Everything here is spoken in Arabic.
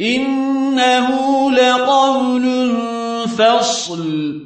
إنه لقول فصل.